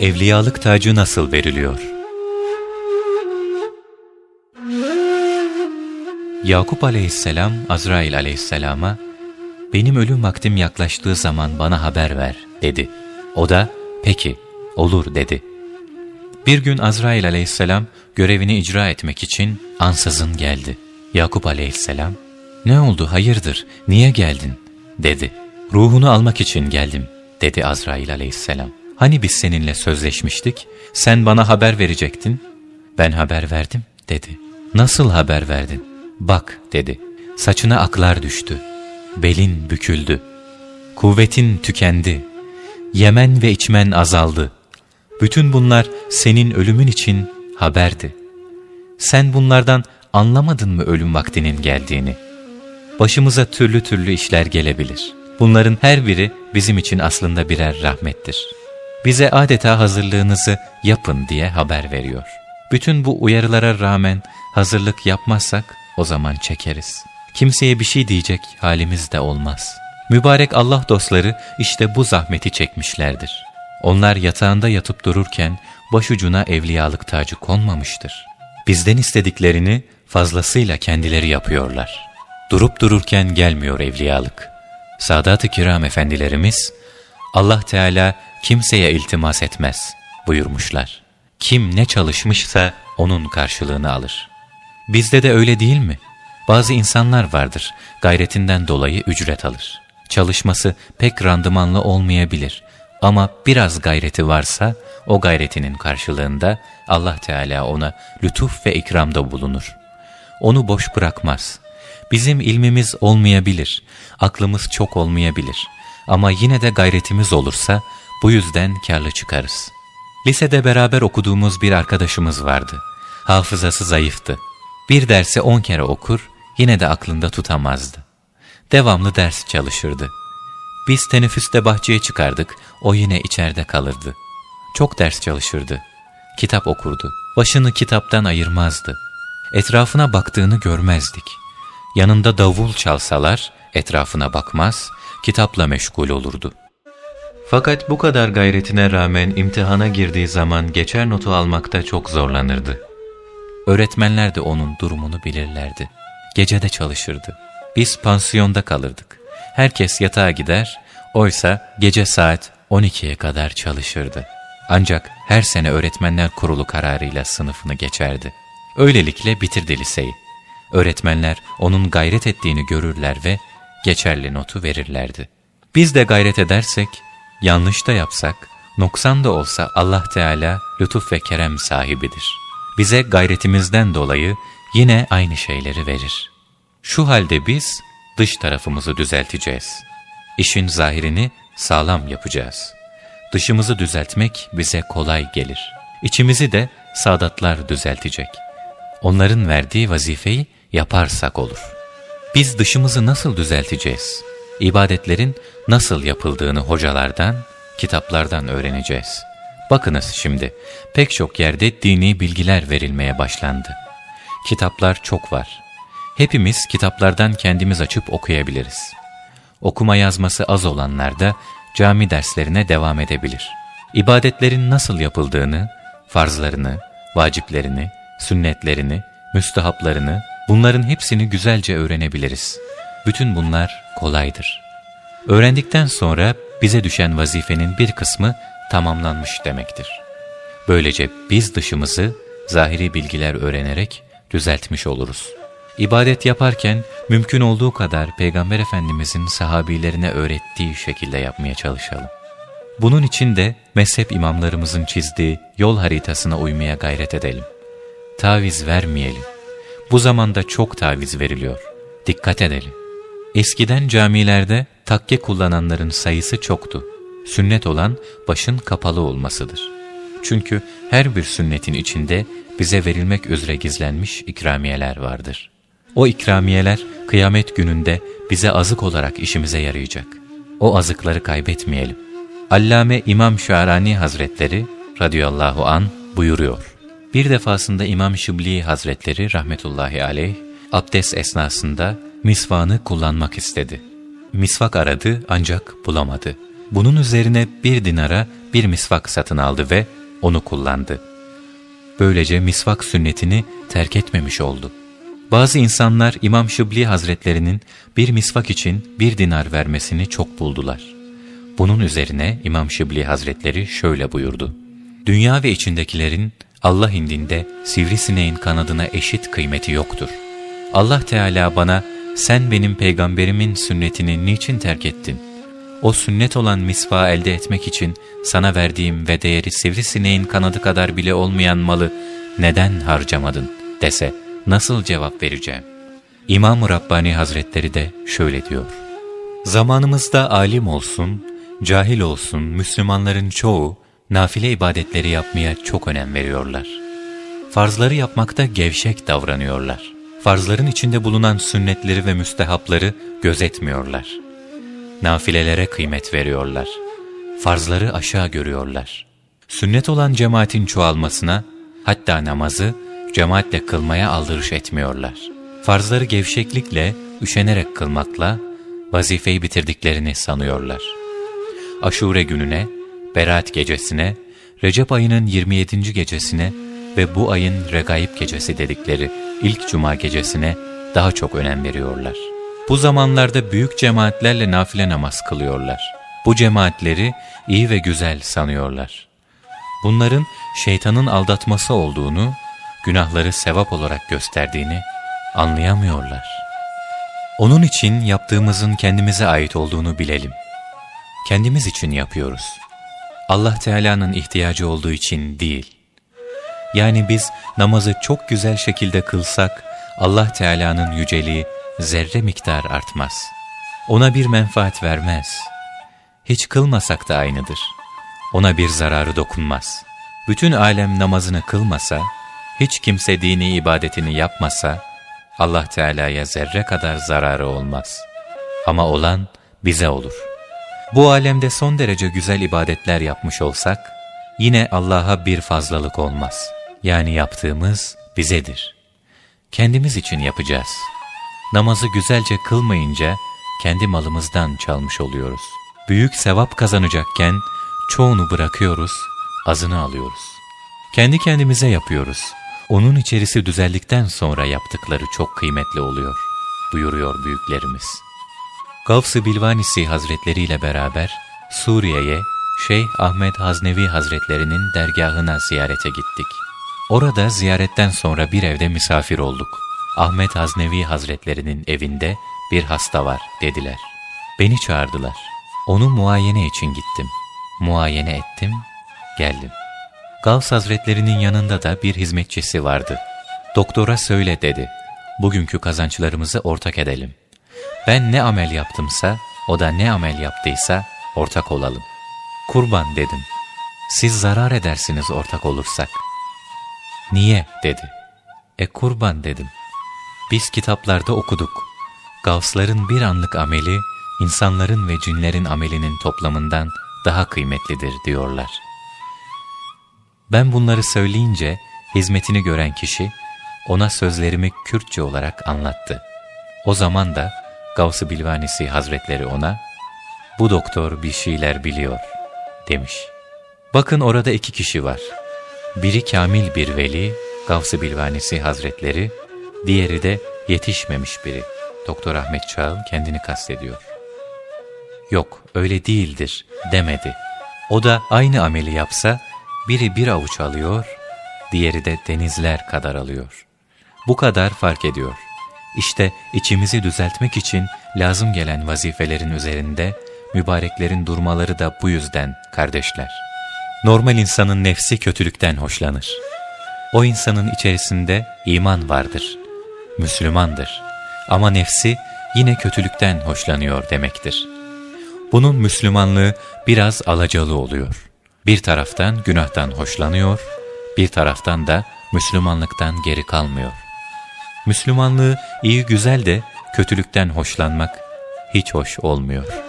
Evliyalık tacı nasıl veriliyor? Yakup aleyhisselam Azrail aleyhisselama benim ölüm vaktim yaklaştığı zaman bana haber ver dedi. O da peki olur dedi. Bir gün Azrail aleyhisselam görevini icra etmek için ansızın geldi. Yakup aleyhisselam ne oldu hayırdır niye geldin dedi. Ruhunu almak için geldim dedi Azrail aleyhisselam. Hani biz seninle sözleşmiştik, sen bana haber verecektin. Ben haber verdim dedi. Nasıl haber verdin? Bak dedi. Saçına aklar düştü. Belin büküldü. Kuvvetin tükendi. Yemen ve içmen azaldı. Bütün bunlar senin ölümün için haberdi. Sen bunlardan anlamadın mı ölüm vaktinin geldiğini? Başımıza türlü türlü işler gelebilir. Bunların her biri bizim için aslında birer rahmettir. Bize adeta hazırlığınızı yapın diye haber veriyor. Bütün bu uyarılara rağmen hazırlık yapmazsak o zaman çekeriz. Kimseye bir şey diyecek halimiz de olmaz. Mübarek Allah dostları işte bu zahmeti çekmişlerdir. Onlar yatağında yatıp dururken başucuna evliyalık tacı konmamıştır. Bizden istediklerini fazlasıyla kendileri yapıyorlar. Durup dururken gelmiyor evliyalık. Sadat-ı kiram efendilerimiz, Allah Teala kimseye iltimas etmez buyurmuşlar. Kim ne çalışmışsa onun karşılığını alır. Bizde de öyle değil mi? Bazı insanlar vardır, gayretinden dolayı ücret alır. Çalışması pek randımanlı olmayabilir ama biraz gayreti varsa o gayretinin karşılığında Allah Teala ona lütuf ve ikramda bulunur. Onu boş bırakmaz. Bizim ilmimiz olmayabilir, aklımız çok olmayabilir ama yine de gayretimiz olursa bu yüzden karlı çıkarız. Lisede beraber okuduğumuz bir arkadaşımız vardı. Hafızası zayıftı. Bir dersi on kere okur, yine de aklında tutamazdı. Devamlı ders çalışırdı. Biz teneffüste bahçeye çıkardık, o yine içeride kalırdı. Çok ders çalışırdı. Kitap okurdu. Başını kitaptan ayırmazdı. Etrafına baktığını görmezdik. Yanında davul çalsalar etrafına bakmaz, kitapla meşgul olurdu. Fakat bu kadar gayretine rağmen imtihana girdiği zaman geçer notu almakta çok zorlanırdı. Öğretmenler de onun durumunu bilirlerdi. Gecede çalışırdı. Biz pansiyonda kalırdık. Herkes yatağa gider, oysa gece saat 12'ye kadar çalışırdı. Ancak her sene öğretmenler kurulu kararıyla sınıfını geçerdi. Öylelikle bitirdi liseyi. Öğretmenler onun gayret ettiğini görürler ve geçerli notu verirlerdi. Biz de gayret edersek, yanlış da yapsak, noksan da olsa Allah Teala lütuf ve kerem sahibidir. Bize gayretimizden dolayı yine aynı şeyleri verir. Şu halde biz dış tarafımızı düzelteceğiz. İşin zahirini sağlam yapacağız. Dışımızı düzeltmek bize kolay gelir. İçimizi de saadatlar düzeltecek. Onların verdiği vazifeyi yaparsak olur. Biz dışımızı nasıl düzelteceğiz? İbadetlerin nasıl yapıldığını hocalardan, kitaplardan öğreneceğiz. Bakınız şimdi, pek çok yerde dini bilgiler verilmeye başlandı. Kitaplar çok var. Hepimiz kitaplardan kendimiz açıp okuyabiliriz. Okuma yazması az olanlar da cami derslerine devam edebilir. İbadetlerin nasıl yapıldığını, farzlarını, vaciplerini, sünnetlerini, müstehaplarını, bunların hepsini güzelce öğrenebiliriz. Bütün bunlar kolaydır. Öğrendikten sonra bize düşen vazifenin bir kısmı tamamlanmış demektir. Böylece biz dışımızı zahiri bilgiler öğrenerek düzeltmiş oluruz. İbadet yaparken mümkün olduğu kadar Peygamber Efendimizin sahabilerine öğrettiği şekilde yapmaya çalışalım. Bunun için de mezhep imamlarımızın çizdiği yol haritasına uymaya gayret edelim. Taviz vermeyelim. Bu zamanda çok taviz veriliyor. Dikkat edelim. Eskiden camilerde takke kullananların sayısı çoktu. Sünnet olan başın kapalı olmasıdır. Çünkü her bir sünnetin içinde bize verilmek üzere gizlenmiş ikramiyeler vardır. O ikramiyeler kıyamet gününde bize azık olarak işimize yarayacak. O azıkları kaybetmeyelim. Allame İmam Şarani Hazretleri radıyallahu an buyuruyor. Bir defasında İmam Şibli Hazretleri rahmetullahi aleyh abdest esnasında misvanı kullanmak istedi. Misvak aradı ancak bulamadı. Bunun üzerine bir dinara bir misvak satın aldı ve onu kullandı. Böylece misvak sünnetini terk etmemiş oldu. Bazı insanlar İmam Şibli Hazretlerinin bir misvak için bir dinar vermesini çok buldular. Bunun üzerine İmam Şibli Hazretleri şöyle buyurdu. Dünya ve içindekilerin Allah indinde sivrisineğin kanadına eşit kıymeti yoktur. Allah Teala bana sen benim peygamberimin sünnetini niçin terk ettin? O sünnet olan misva elde etmek için sana verdiğim ve değeri sivrisineğin kanadı kadar bile olmayan malı neden harcamadın dese nasıl cevap vereceğim? İmam-ı Rabbani Hazretleri de şöyle diyor. Zamanımızda alim olsun, cahil olsun Müslümanların çoğu nafile ibadetleri yapmaya çok önem veriyorlar. Farzları yapmakta gevşek davranıyorlar. Farzların içinde bulunan sünnetleri ve müstehapları gözetmiyorlar. Nafilelere kıymet veriyorlar. Farzları aşağı görüyorlar. Sünnet olan cemaatin çoğalmasına, hatta namazı cemaatle kılmaya aldırış etmiyorlar. Farzları gevşeklikle, üşenerek kılmakla vazifeyi bitirdiklerini sanıyorlar. Aşure gününe, Berat gecesine, Recep ayının 27. gecesine ve bu ayın Regaib gecesi dedikleri ilk cuma gecesine daha çok önem veriyorlar. Bu zamanlarda büyük cemaatlerle nafile namaz kılıyorlar. Bu cemaatleri iyi ve güzel sanıyorlar. Bunların şeytanın aldatması olduğunu, günahları sevap olarak gösterdiğini anlayamıyorlar. Onun için yaptığımızın kendimize ait olduğunu bilelim. Kendimiz için yapıyoruz. Allah Teala'nın ihtiyacı olduğu için değil. Yani biz namazı çok güzel şekilde kılsak, Allah Teala'nın yüceliği zerre miktar artmaz. Ona bir menfaat vermez. Hiç kılmasak da aynıdır. Ona bir zararı dokunmaz. Bütün alem namazını kılmasa, hiç kimse dini ibadetini yapmasa, Allah Teala'ya zerre kadar zararı olmaz. Ama olan bize olur. Bu alemde son derece güzel ibadetler yapmış olsak, yine Allah'a bir fazlalık olmaz. Yani yaptığımız bizedir. Kendimiz için yapacağız. Namazı güzelce kılmayınca kendi malımızdan çalmış oluyoruz. Büyük sevap kazanacakken çoğunu bırakıyoruz, azını alıyoruz. Kendi kendimize yapıyoruz. Onun içerisi düzeldikten sonra yaptıkları çok kıymetli oluyor, buyuruyor büyüklerimiz. Gavs-ı Bilvanisi Hazretleri ile beraber Suriye'ye Şeyh Ahmet Haznevi Hazretlerinin dergahına ziyarete gittik. Orada ziyaretten sonra bir evde misafir olduk. Ahmet Haznevi Hazretlerinin evinde bir hasta var dediler. Beni çağırdılar. Onu muayene için gittim. Muayene ettim, geldim. Gavs Hazretlerinin yanında da bir hizmetçisi vardı. Doktora söyle dedi. Bugünkü kazançlarımızı ortak edelim. Ben ne amel yaptımsa, o da ne amel yaptıysa ortak olalım. Kurban dedim. Siz zarar edersiniz ortak olursak. Niye dedi. E kurban dedim. Biz kitaplarda okuduk. Gavsların bir anlık ameli, insanların ve cinlerin amelinin toplamından daha kıymetlidir diyorlar. Ben bunları söyleyince hizmetini gören kişi ona sözlerimi Kürtçe olarak anlattı. O zaman da Gavs-ı Bilvanisi Hazretleri ona, ''Bu doktor bir şeyler biliyor.'' demiş. Bakın orada iki kişi var. Biri kamil bir veli, Gavs-ı Bilvanisi Hazretleri, diğeri de yetişmemiş biri. Doktor Ahmet Çağıl kendini kastediyor. Yok öyle değildir demedi. O da aynı ameli yapsa biri bir avuç alıyor, diğeri de denizler kadar alıyor. Bu kadar fark ediyor. İşte içimizi düzeltmek için lazım gelen vazifelerin üzerinde mübareklerin durmaları da bu yüzden kardeşler. Normal insanın nefsi kötülükten hoşlanır. O insanın içerisinde iman vardır, Müslümandır. Ama nefsi yine kötülükten hoşlanıyor demektir. Bunun Müslümanlığı biraz alacalı oluyor. Bir taraftan günahtan hoşlanıyor, bir taraftan da Müslümanlıktan geri kalmıyor. Müslümanlığı iyi güzel de kötülükten hoşlanmak hiç hoş olmuyor.''